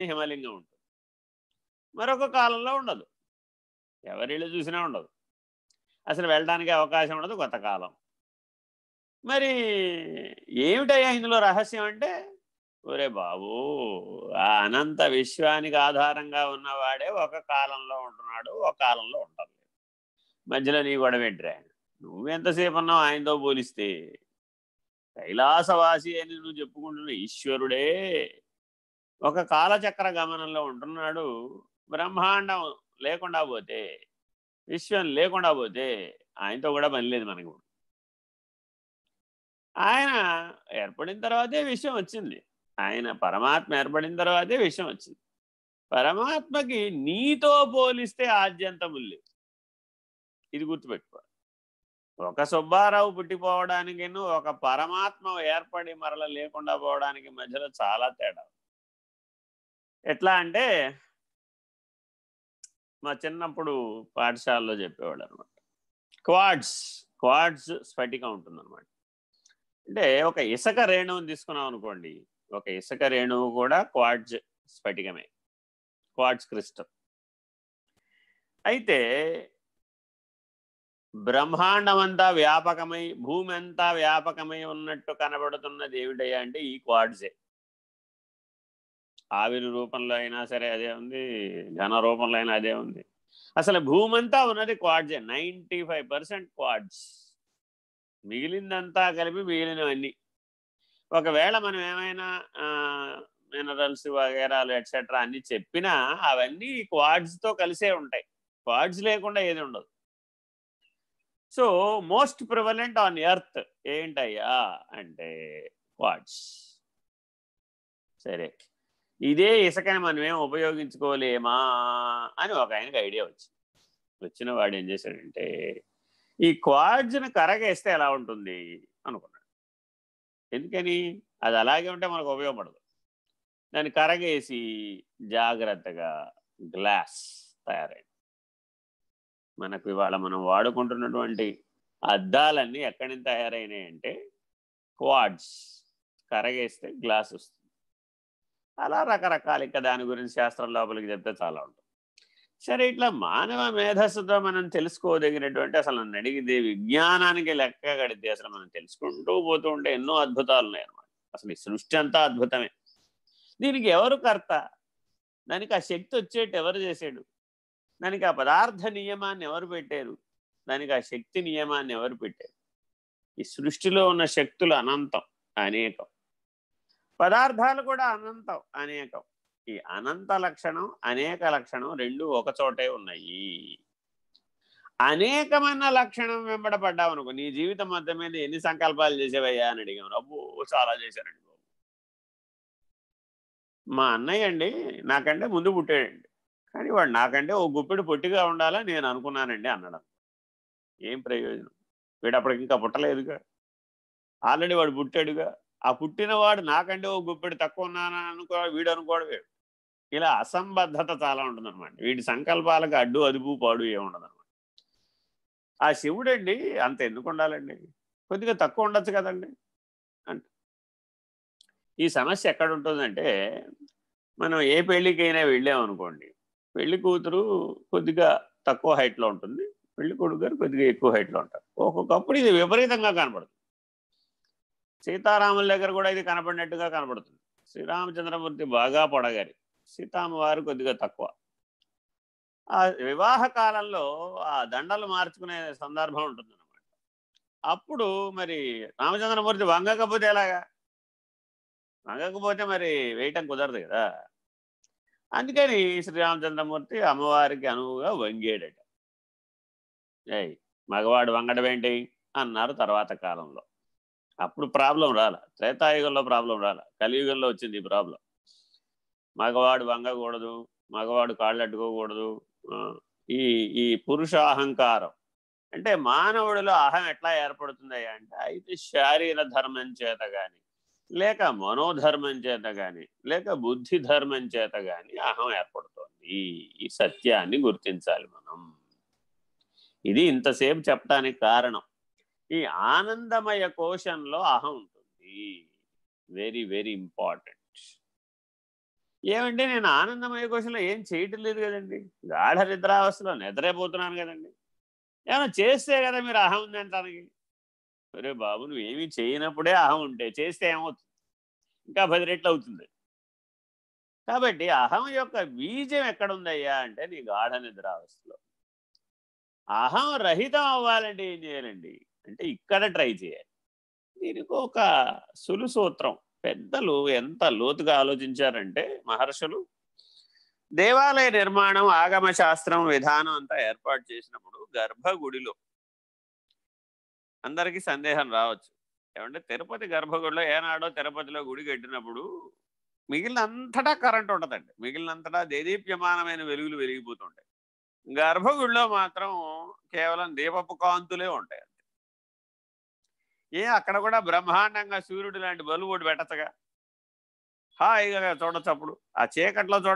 హిమలింగం ఉంటుంది. మరొక కాలంలో ఉండదు. ఎవరిళ్ళు చూసినా ఉండదు. అసలు వెళ్ళడానికి అవకాశం ఉండదు కొత్త కాలం. మరి ఏమిటయ్యా ఇందులో రహస్యం అంటే ఒరే బాబు ఆ అనంత విశ్వానికి ఆధారంగా ఉన్నవాడే ఒక కాలంలో ఉంటున్నాడు ఒక కాలంలో ఉండదు మధ్యలో నీ గొడవ ఏంట్రా? నువ్వెంతసేపు ఉన్నావు ఆయనతో పోలిస్తే? కైలాసవాసి అని నువ్వు చెప్పుకుంటున్న ఈశ్వరుడే. ఒక కాలచక్ర గమనంలో ఉంటున్నాడు. బ్రహ్మాండం లేకుండా పోతే విశ్వం లేకుండా పోతే ఆయనతో కూడా పని లేదు మనకు ఆయన ఏర్పడిన తర్వాతే విషయం వచ్చింది. ఆయన పరమాత్మ ఏర్పడిన తర్వాతే విషయం వచ్చింది. పరమాత్మకి నీతో పోలిస్తే ఆద్యంతము లేవు. ఇది గుర్తుపెట్టుకో ఒక సుబ్బారావు పుట్టిపోవడానికి ఒక పరమాత్మ ఏర్పడి మరల లేకుండా పోవడానికి మధ్యలో చాలా తేడా ఎట్లా అంటే మా చిన్నప్పుడు పాఠశాలలో చెప్పేవాడు అనమాట క్వాడ్స్ క్వాడ్స్ స్ఫటికం ఉంటుందన్నమాట. అంటే ఒక ఇసుక రేణువుని తీసుకున్నాం అనుకోండి. ఒక ఇసుక రేణువు కూడా క్వాడ్జ్ స్ఫటికమే. Quads crystal. అయితే బ్రహ్మాండమంతా వ్యాపకమై భూమి అంతా వ్యాపకమై ఉన్నట్టు కనబడుతున్నది ఏమిటయ్యా అంటే ఈ క్వాడ్జే ఆవిరి రూపంలో అయినా సరే అదే ఉంది ఘన రూపంలో అయినా అదే ఉంది. అసలు భూమంతా ఉన్నది క్వాడ్జే నైంటీ ఫైవ్ పర్సెంట్ క్వాడ్స్. మిగిలిందంతా కలిపి మిగిలినవన్నీ. ఒకవేళ మనం ఏమైనా మినరల్స్ వగేరాలు ఎట్సెట్రా అన్ని చెప్పినా అవన్నీ క్వాడ్స్తో కలిసే ఉంటాయి. క్వాడ్స్ లేకుండా ఏది ఉండదు. So most prevalent on earth ఏంటయ్యా అంటే క్వాడ్స్. సరే. ఇదే ఇసుకని మనం ఏం ఉపయోగించుకోలేమా అని ఒక ఆయనకి ఐడియా వచ్చింది. వచ్చిన వాడు ఏం చేశాడంటే ఈ క్వాడ్స్ని కరగేస్తే ఎలా ఉంటుంది అనుకున్నాడు. ఎందుకని? అది అలాగే ఉంటే మనకు ఉపయోగపడదు. దాన్ని కరగేసి జాగ్రత్తగా గ్లాస్ తయారైంది. మనకు ఇవాళ మనం వాడుకుంటున్నటువంటి అద్దాలన్నీ ఎక్కడి నుంచి తయారైనాయి అంటే క్వాడ్స్ కరగేస్తే గ్లాస్ వస్తుంది. అలా రకరకాల ఇంకా దాని గురించి శాస్త్రం లోపలికి చెప్తే చాలా ఉంటుంది. సరే ఇట్లా మానవ మేధస్సుతో మనం తెలుసుకోదగినటువంటి అసలు నడిగితే విజ్ఞానానికి లెక్క కడితే అసలు మనం తెలుసుకుంటూ పోతూ ఉంటే ఎన్నో అద్భుతాలు ఉన్నాయి అన్నమాట. అసలు ఈ సృష్టి అంతా అద్భుతమే. దీనికి ఎవరు కర్త? దానికి ఆ శక్తి వచ్చేట్టు ఎవరు చేశాడు దానికి ఆ పదార్థ నియమాన్ని ఎవరు పెట్టారు? దానికి ఆ శక్తి నియమాన్ని ఎవరు పెట్టారు? ఈ సృష్టిలో ఉన్న శక్తులు అనంతం అనేకం. పదార్థాలు కూడా అనంతం అనేకం. ఈ అనంత లక్షణం అనేక లక్షణం రెండు ఒకచోటే ఉన్నాయి. అనేకమైన లక్షణం వెంబడపడ్డావు అనుకో నీ జీవితం మొత్తం మీద ఎన్ని సంకల్పాలు చేసేవయ్యా అని అడిగాను అబ్బో చాలా చేశానండి బాబు. మా అన్నయ్య అండి నాకంటే ముందు పుట్టాడండి. కానీ వాడు నాకంటే ఓ గుప్పెడు పొట్టిగా ఉండాలా నేను అనుకున్నానండి అన్నాడు. ఏం ప్రయోజనం? వీడు అప్పటికి ఇంకా పుట్టలేదుగా. ఆల్రెడీ వాడు పుట్టాడుగా. ఆ పుట్టినవాడు నాకంటే ఓ గుప్పెడు తక్కువ ఉన్నానని అనుకో వీడు అనుకోవడం వేడు. ఇలా అసంబద్ధత చాలా ఉంటుందన్నమాట. వీడి సంకల్పాలకు అడ్డు అదుపు పాడు ఏముండదన్నమాట ఆ శివుడండి అంత ఎందుకు ఉండాలండి? కొద్దిగా తక్కువ ఉండొచ్చు కదండి. అంట. ఈ సమస్య ఎక్కడ ఉంటుందంటే మనం ఏ పెళ్ళికైనా వెళ్ళామనుకోండి పెళ్ళి కూతురు కొద్దిగా తక్కువ హైట్లో ఉంటుంది పెళ్ళి కొడుకు గారు కొద్దిగా ఎక్కువ హైట్లో ఉంటారు. ఒక్కొక్కప్పుడు ఇది విపరీతంగా కనపడుతుంది. సీతారాముల దగ్గర కూడా ఇది కనపడినట్టుగా కనపడుతుంది. శ్రీరామచంద్రమూర్తి బాగా పొడగారి. సీతామ్మవారు కొద్దిగా తక్కువ. ఆ వివాహ కాలంలో ఆ దండలు మార్చుకునే సందర్భం ఉంటుందన్నమాట. అప్పుడు మరి రామచంద్రమూర్తి వంగకపోతే ఎలాగా? వంగకపోతే మరి వేయటం కుదరదు కదా. అందుకని శ్రీరామచంద్రమూర్తి అమ్మవారికి అనువుగా వంగేడట. మగవాడు వంగడం ఏంటి అన్నారు తర్వాత కాలంలో. అప్పుడు ప్రాబ్లం రాల. త్రేతాయుగంలో ప్రాబ్లం రాల. కలియుగంలో వచ్చింది ఈ ప్రాబ్లం. మగవాడు వంగకూడదు మగవాడు కాళ్ళట్టుకోకూడదు ఈ ఈ పురుష అహంకారం. అంటే మానవుడిలో అహం ఎట్లా ఏర్పడుతుంది అంటే అయితే శారీర ధర్మం చేత కానీ లేక మనోధర్మం చేత కానీ లేక బుద్ధి ధర్మం చేత కానీ అహం ఏర్పడుతోంది. ఈ సత్యాన్ని గుర్తించాలి మనం. ఇది ఇంతసేపు చెప్పడానికి కారణం. ఈ ఆనందమయ కోశంలో అహం ఉంటుంది. Very very important. ఏమంటే నేను ఆనందమయ కోశంలో ఏం చేయటం లేదు కదండి? గాఢ నిద్రావస్థలో నిద్రైపోతున్నాను కదండి. ఏమైనా చేస్తే కదా మీరు అహం ఉంది అంటానికి. అరే బాబు నువ్వు ఏమీ చేయనప్పుడే అహం ఉంటే చేస్తే ఏమవుతుంది? ఇంకా పది రెట్లు అవుతుంది. కాబట్టి అహం యొక్క బీజం ఎక్కడుందయ్యా అంటే నీ గాఢ నిద్రావస్థలో. అహం రహితం అవ్వాలంటే ఏం చేయాలండి? అంటే ఇక్కడ ట్రై చేయాలి. దీనికి ఒక సులు సూత్రం. పెద్దలు ఎంత లోతుగా ఆలోచించారంటే మహర్షులు దేవాలయ నిర్మాణం ఆగమ శాస్త్రం విధానం అంతా ఏర్పాటు చేసినప్పుడు గర్భగుడిలో అందరికీ సందేహం రావచ్చు. ఏమంటే తిరుపతి గర్భగుడిలో ఏనాడో తిరుపతిలో గుడి కట్టినప్పుడు మిగిలినంతటా కరెంట్ ఉండదండి మిగిలినంతటా దేదీప్యమానమైన వెలుగులు వెలిగిపోతుంటాయి. గర్భగుడిలో మాత్రం కేవలం దీపపు కాంతులే ఉంటాయి. ఏ అక్కడ కూడా బ్రహ్మాండంగా సూర్యుడు లాంటి బలువుడు పెట్టచ్చగా. హాయిగా చూడొచ్చు అప్పుడు. ఆ చీకట్లో చూడ